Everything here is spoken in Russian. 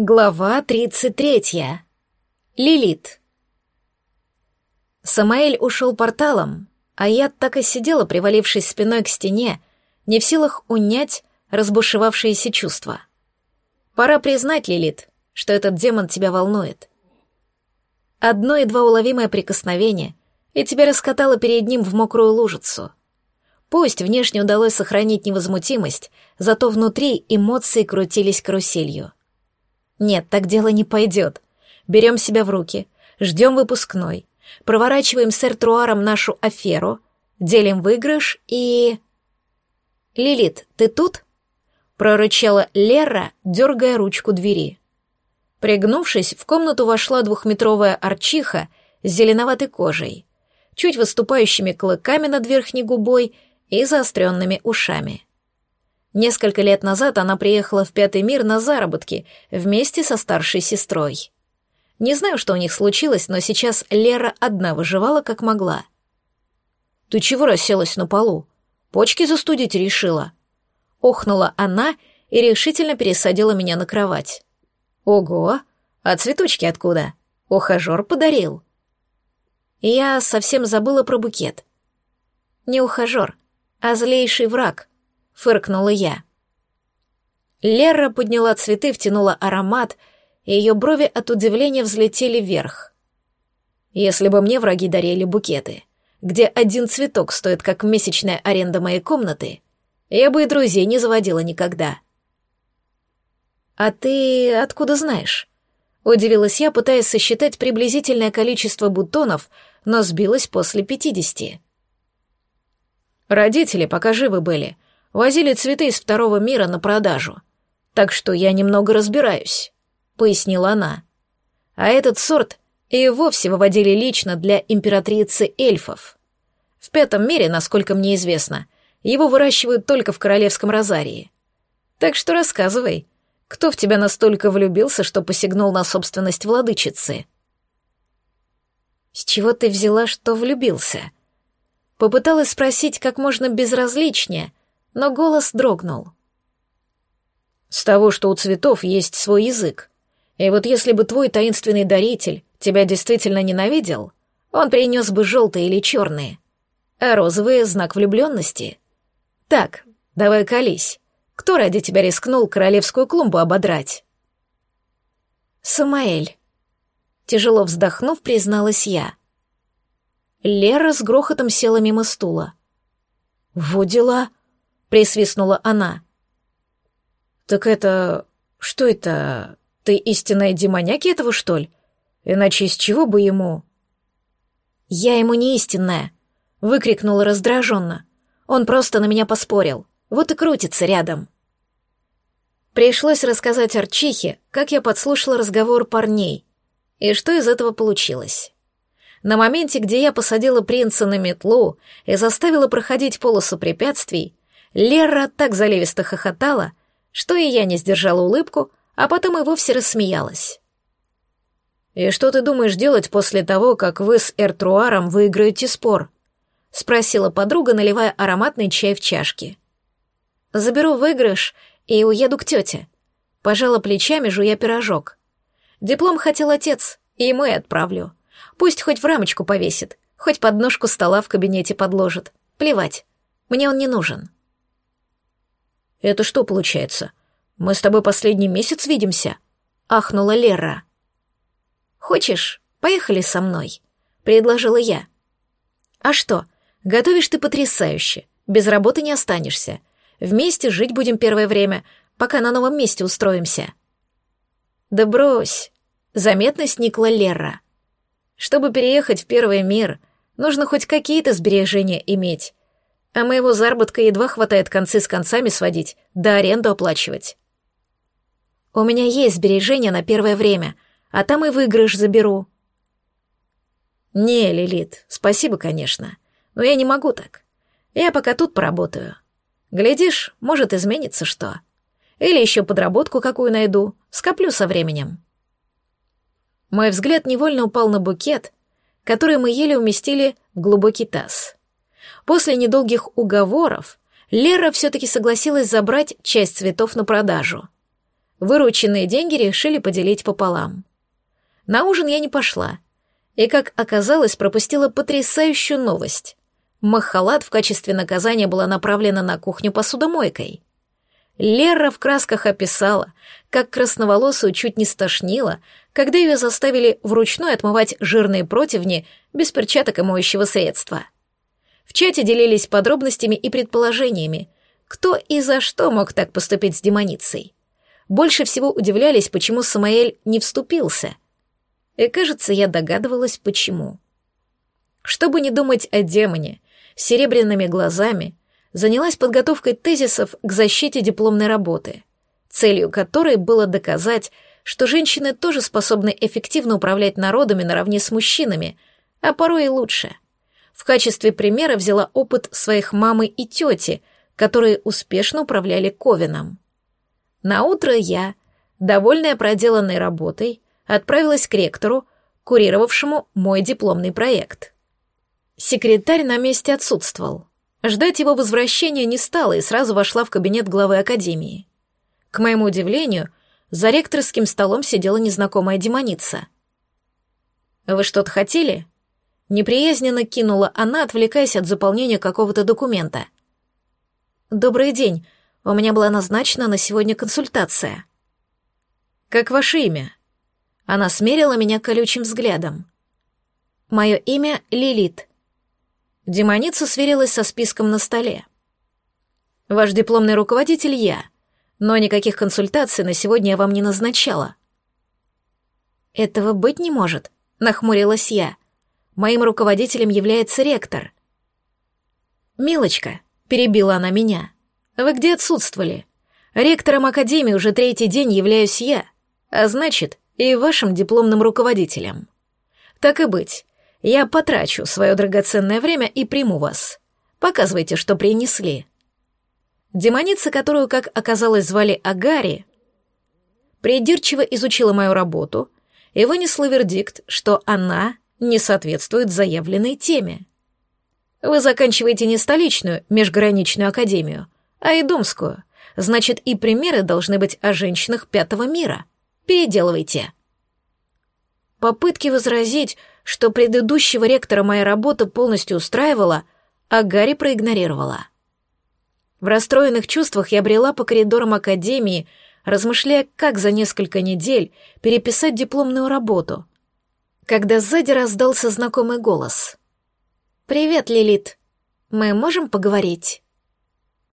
Глава 33. Лилит. Самаэль ушел порталом, а я так и сидела, привалившись спиной к стене, не в силах унять разбушевавшиеся чувства. Пора признать, Лилит, что этот демон тебя волнует. Одно едва уловимое прикосновение, и тебя раскатало перед ним в мокрую лужицу. Пусть внешне удалось сохранить невозмутимость, зато внутри эмоции крутились каруселью — нет, так дело не пойдет. Берем себя в руки, ждем выпускной, проворачиваем с Эртруаром нашу аферу, делим выигрыш и... «Лилит, ты тут?» — прорычала Лера, дергая ручку двери. Пригнувшись, в комнату вошла двухметровая арчиха с зеленоватой кожей, чуть выступающими клыками над верхней губой и заостренными ушами. Несколько лет назад она приехала в Пятый мир на заработки вместе со старшей сестрой. Не знаю, что у них случилось, но сейчас Лера одна выживала как могла. «Ты чего расселась на полу? Почки застудить решила?» Охнула она и решительно пересадила меня на кровать. «Ого! А цветочки откуда? Ухажер подарил?» Я совсем забыла про букет. Не ухажер, а злейший враг, фыркнула я. Лера подняла цветы, втянула аромат, и ее брови от удивления взлетели вверх. Если бы мне враги дарили букеты, где один цветок стоит как месячная аренда моей комнаты, я бы и друзей не заводила никогда. «А ты откуда знаешь?» — удивилась я, пытаясь сосчитать приблизительное количество бутонов, но сбилась после пятидесяти. «Родители, пока живы были, возили цветы из второго мира на продажу. Так что я немного разбираюсь», — пояснила она. «А этот сорт и вовсе выводили лично для императрицы эльфов. В пятом мире, насколько мне известно, его выращивают только в королевском розарии. Так что рассказывай, кто в тебя настолько влюбился, что посягнул на собственность владычицы?» «С чего ты взяла, что влюбился?» Попыталась спросить как можно безразличнее, но голос дрогнул. «С того, что у цветов есть свой язык. И вот если бы твой таинственный даритель тебя действительно ненавидел, он принес бы желтые или черные, а розовые — знак влюбленности. Так, давай колись. Кто ради тебя рискнул королевскую клумбу ободрать?» «Самаэль», — тяжело вздохнув, призналась я. Лера с грохотом села мимо стула. «Во дела!» — присвистнула она. «Так это... что это? Ты истинная демоняки этого, что ли? Иначе из чего бы ему...» «Я ему не истинная», — выкрикнула раздраженно. «Он просто на меня поспорил. Вот и крутится рядом». Пришлось рассказать Арчихе, как я подслушала разговор парней, и что из этого получилось. На моменте, где я посадила принца на метлу и заставила проходить полосу препятствий, Лера так заливисто хохотала, что и я не сдержала улыбку, а потом и вовсе рассмеялась. «И что ты думаешь делать после того, как вы с Эртруаром выиграете спор?» — спросила подруга, наливая ароматный чай в чашки. «Заберу выигрыш и уеду к тете», — пожала плечами, жуя пирожок. «Диплом хотел отец, и ему и отправлю. Пусть хоть в рамочку повесит, хоть подножку стола в кабинете подложит. Плевать, мне он не нужен». «Это что получается? Мы с тобой последний месяц видимся?» — ахнула Лера. «Хочешь, поехали со мной?» — предложила я. «А что, готовишь ты потрясающе, без работы не останешься. Вместе жить будем первое время, пока на новом месте устроимся». «Да брось!» — заметно сникла Лера. «Чтобы переехать в первый мир, нужно хоть какие-то сбережения иметь а моего заработка едва хватает концы с концами сводить, да аренду оплачивать. У меня есть сбережения на первое время, а там и выигрыш заберу. Не, Лилит, спасибо, конечно, но я не могу так. Я пока тут поработаю. Глядишь, может, изменится что. Или еще подработку какую найду, скоплю со временем. Мой взгляд невольно упал на букет, который мы еле уместили в глубокий таз. После недолгих уговоров Лера все-таки согласилась забрать часть цветов на продажу. Вырученные деньги решили поделить пополам. На ужин я не пошла. И, как оказалось, пропустила потрясающую новость. Махалат в качестве наказания была направлена на кухню посудомойкой. Лера в красках описала, как красноволосую чуть не стошнило, когда ее заставили вручную отмывать жирные противни без перчаток и моющего средства. В чате делились подробностями и предположениями, кто и за что мог так поступить с демоницей. Больше всего удивлялись, почему Самаэль не вступился. И, кажется, я догадывалась, почему. Чтобы не думать о демоне, с серебряными глазами, занялась подготовкой тезисов к защите дипломной работы, целью которой было доказать, что женщины тоже способны эффективно управлять народами наравне с мужчинами, а порой и лучше. В качестве примера взяла опыт своих мамы и тети, которые успешно управляли Ковином. На утро я, довольная проделанной работой, отправилась к ректору, курировавшему мой дипломный проект. Секретарь на месте отсутствовал. Ждать его возвращения не стала и сразу вошла в кабинет главы академии. К моему удивлению, за ректорским столом сидела незнакомая демоница. «Вы что-то хотели?» Неприязненно кинула она, отвлекаясь от заполнения какого-то документа. «Добрый день. У меня была назначена на сегодня консультация». «Как ваше имя?» Она смерила меня колючим взглядом. «Мое имя Лилит. Демоница сверилась со списком на столе. «Ваш дипломный руководитель я, но никаких консультаций на сегодня я вам не назначала». «Этого быть не может», — нахмурилась я. «Моим руководителем является ректор». «Милочка», — перебила она меня, — «вы где отсутствовали? Ректором Академии уже третий день являюсь я, а значит, и вашим дипломным руководителем. Так и быть, я потрачу свое драгоценное время и приму вас. Показывайте, что принесли». Демоница, которую, как оказалось, звали Агари, придирчиво изучила мою работу и вынесла вердикт, что она не соответствует заявленной теме. Вы заканчиваете не столичную межграничную академию, а и домскую. Значит, и примеры должны быть о женщинах пятого мира. Переделывайте. Попытки возразить, что предыдущего ректора моя работа полностью устраивала, а Гарри проигнорировала. В расстроенных чувствах я брела по коридорам академии, размышляя, как за несколько недель переписать дипломную работу, когда сзади раздался знакомый голос. «Привет, Лилит. Мы можем поговорить?»